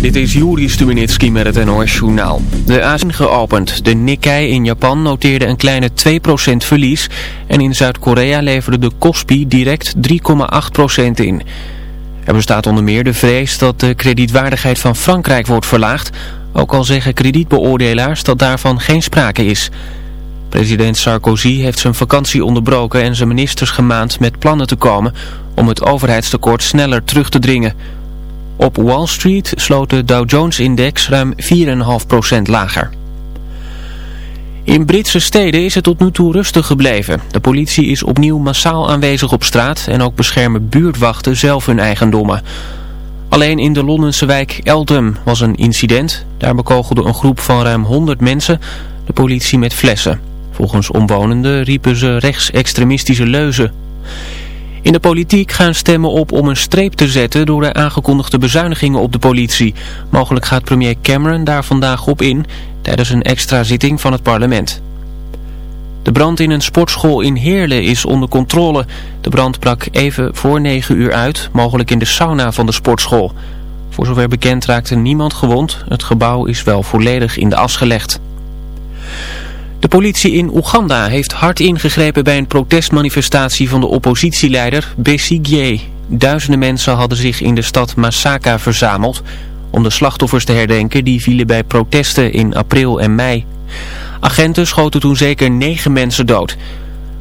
Dit is Juri Stubenitski met het NOS-journaal. De Azië geopend. De Nikkei in Japan noteerde een kleine 2% verlies. En in Zuid-Korea leverde de Kospi direct 3,8% in. Er bestaat onder meer de vrees dat de kredietwaardigheid van Frankrijk wordt verlaagd. Ook al zeggen kredietbeoordelaars dat daarvan geen sprake is. President Sarkozy heeft zijn vakantie onderbroken en zijn ministers gemaand met plannen te komen... om het overheidstekort sneller terug te dringen... Op Wall Street sloot de Dow Jones-index ruim 4,5% lager. In Britse steden is het tot nu toe rustig gebleven. De politie is opnieuw massaal aanwezig op straat en ook beschermen buurtwachten zelf hun eigendommen. Alleen in de Londense wijk Eltham was een incident. Daar bekogelde een groep van ruim 100 mensen de politie met flessen. Volgens omwonenden riepen ze rechtsextremistische leuzen. In de politiek gaan stemmen op om een streep te zetten door de aangekondigde bezuinigingen op de politie. Mogelijk gaat premier Cameron daar vandaag op in tijdens een extra zitting van het parlement. De brand in een sportschool in Heerlen is onder controle. De brand brak even voor 9 uur uit, mogelijk in de sauna van de sportschool. Voor zover bekend raakte niemand gewond. Het gebouw is wel volledig in de as gelegd. De politie in Oeganda heeft hard ingegrepen bij een protestmanifestatie van de oppositieleider Besigye. Duizenden mensen hadden zich in de stad Masaka verzameld om de slachtoffers te herdenken die vielen bij protesten in april en mei. Agenten schoten toen zeker negen mensen dood.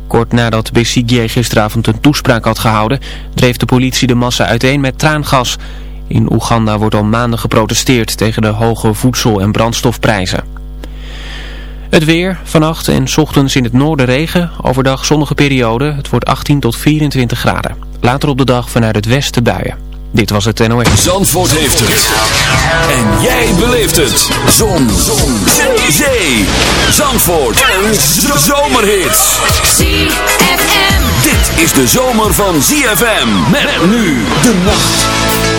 Kort nadat Besigye gisteravond een toespraak had gehouden, dreef de politie de massa uiteen met traangas. In Oeganda wordt al maanden geprotesteerd tegen de hoge voedsel- en brandstofprijzen. Het weer, vannacht en ochtends in het noorden regen, overdag zonnige periode. Het wordt 18 tot 24 graden. Later op de dag vanuit het westen buien. Dit was het NOS. Zandvoort heeft het. En jij beleeft het. Zon. Zon. Zee. Zee. Zandvoort. Een zomerhit. ZFM. Dit is de zomer van ZFM. Met nu de nacht.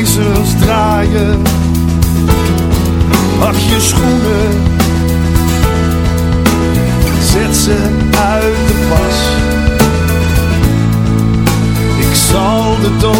ijzers draaien. Pak je schoenen, zet ze uit de pas. Ik zal de dood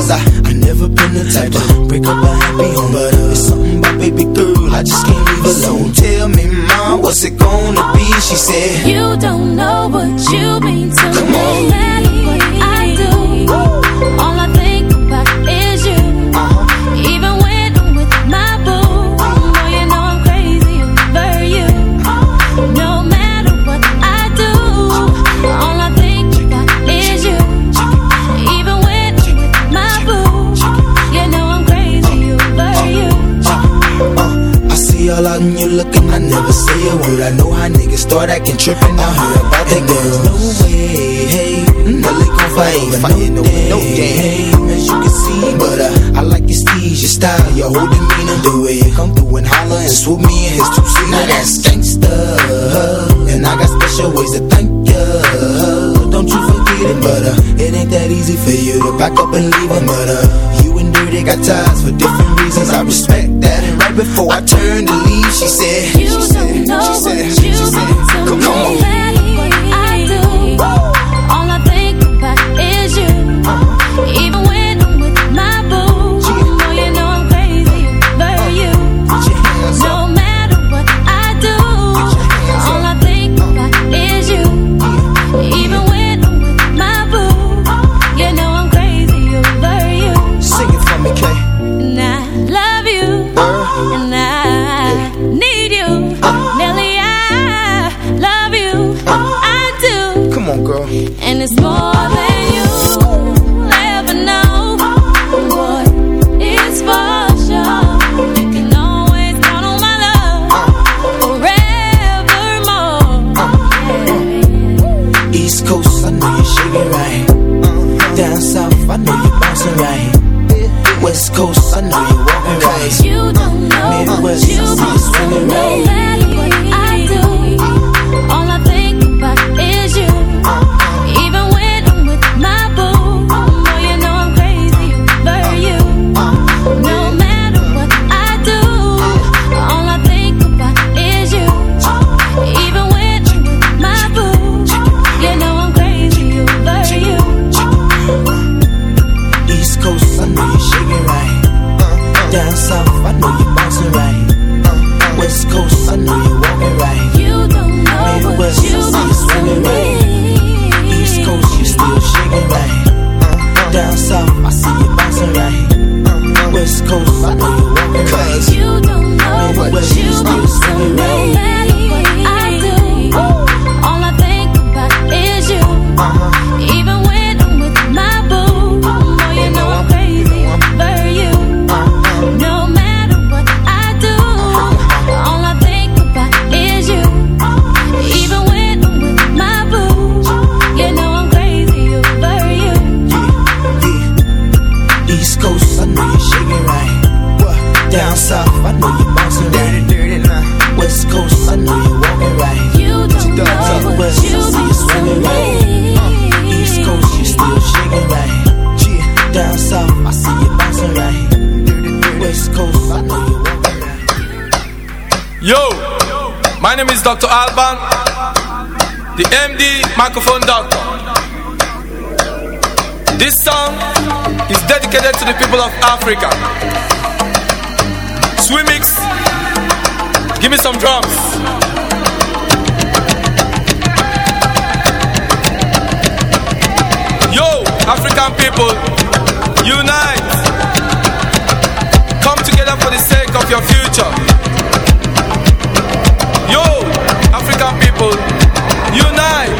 Cause I, I never been the type to break up a happy home. But uh, it's something about baby girl, I just can't leave alone. Tell me, mom, what's it gonna be? She said, You don't know what you mean to never say a word. I know how niggas start acting trippin'. I heard about that girl. No way, hey, mm-hmm. no gon' fight if no hit no, no game. As you can see, but uh, I like your steeze, your style, your whole demeanor. The way come through and holler and swoop me in his two seat. Now that's gangsta, and I got special ways to thank ya. Don't you forget it, but uh, it ain't that easy for you to back up and leave him, but uh, and dirty, got ties for different reasons. I respect that. And right before I turned to leave, she said, You she don't know she said, what you she said, come on. I do. All I think about is you. Uh-huh. Dedicated to the people of Africa. Swimix, give me some drums. Yo, African people, unite. Come together for the sake of your future. Yo, African people, unite.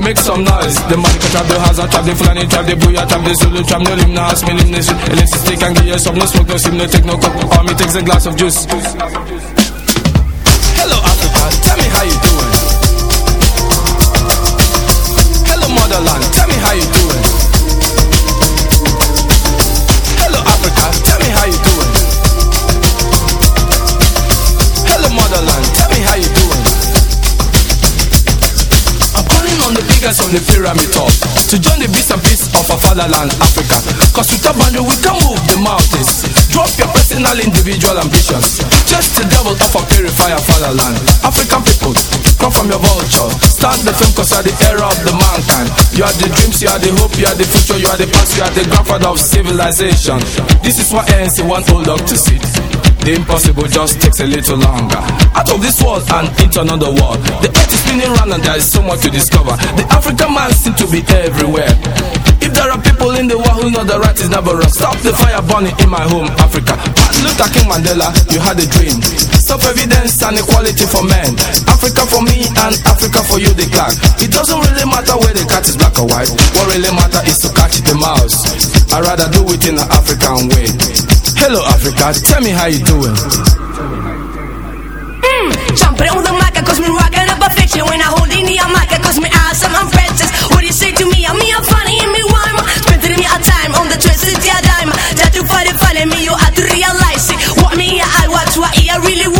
Make some noise. The money can trap the I trap the Fulani, trap the Booyah, trap the Zulu, trap no limb, no house, me limb, no shit. Electricity can give you some, no smoke, no sim, no take no coke. Me takes a glass of juice. The pyramid top. To join the beast and peace of our fatherland, Africa. Cause with a boundary we can move the mountains. Drop your personal individual ambitions. Just the devil of a purifier fatherland. African people, come from your vulture. Start the film cause you are the era of the mankind. You are the dreams, you are the hope, you are the future You are the past, you are the grandfather of civilization. This is what ANC want old dog to see the impossible just takes a little longer. Out of this world and into another world. The earth is spinning round and there is so much to discover. The African man seems to be everywhere. If there are people in the world who know the right is never wrong, stop the fire burning in my home, Africa. Martin Luther King Mandela, you had a dream. Self-evidence and equality for men. Africa for me and Africa for you, the clock. It doesn't really matter where the cat is black or white. What really matter is to catch the mouse. I'd rather do it in an African way. Hello Africa, tell me how you doing. Mm, jumping on the mic, cause me rocking up a fiction When I hold in the mic, cause me awesome, I'm princess What do you say to me? I'm me, I'm funny, and me rhyme Spending me a time on the twisted yeah, dime That you find it funny, me, you have to realize it What me, I watch, what I really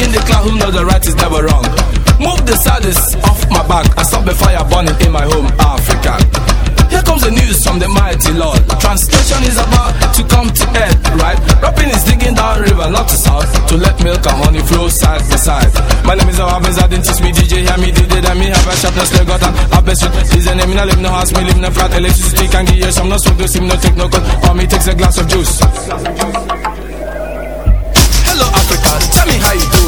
in the cloud, who knows the right is never wrong. Move the saddest off my back I stop the fire burning in my home, Africa. Here comes the news from the mighty Lord. Translation is about to come to end, right? Rapping is digging down river, not to south, to let milk and honey flow side by side. My name is Awabins, I didn't teach me DJ, hear me DJ, then me have a sharpness, they got an best Is a name, I live no house, me live no flat, electricity can give you some, no smoke, no sim, no take no cut, or me takes a glass of juice. Hello Africa, tell me how you doing.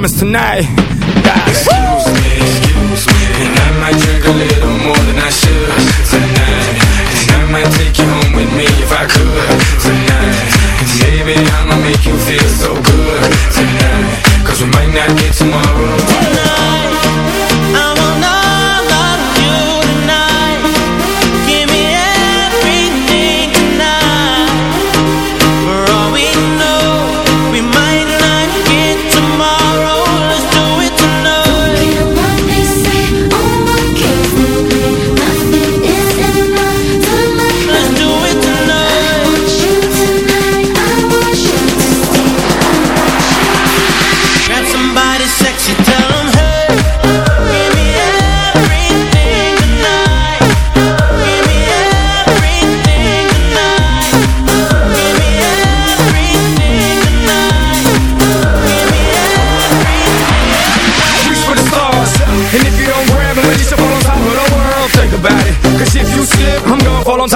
promise tonight. God. Excuse me, excuse me, and I might drink a little more than I should tonight. And I might take you home with me if I could tonight. And maybe I'ma make you feel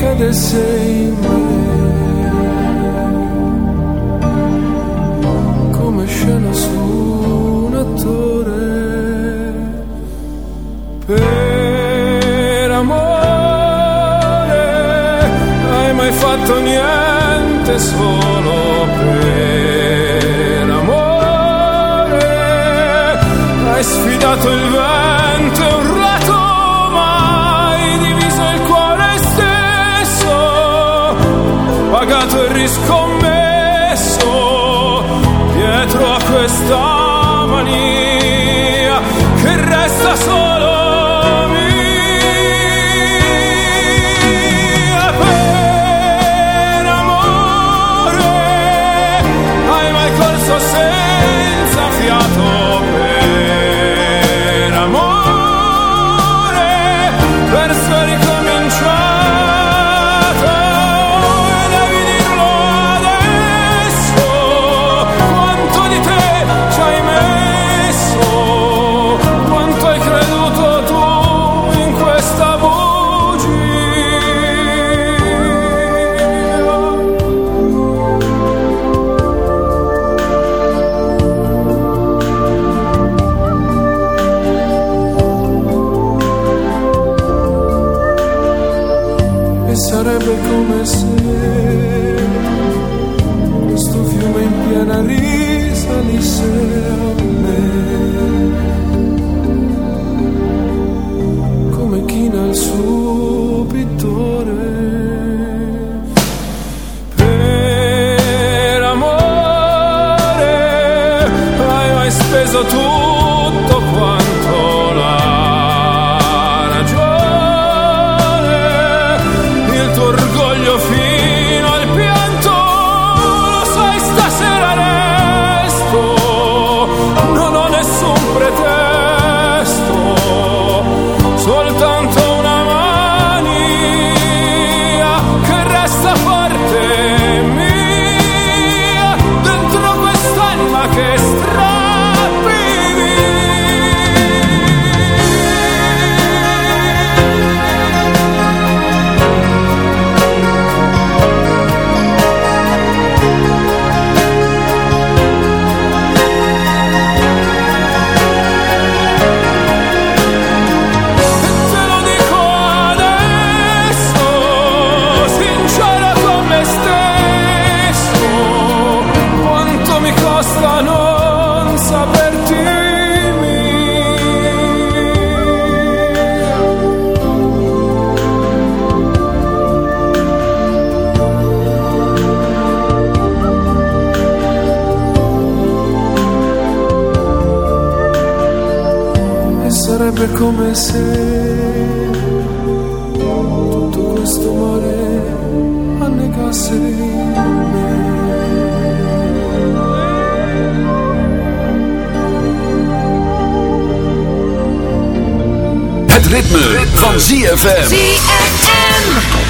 cadesse in me come scena su un attore per amore. Hai mai fatto niente solo per amore? Hai sfidato il vento is cold. tutto questo mare annegasse. Het ritme, van ZFM. ZFM.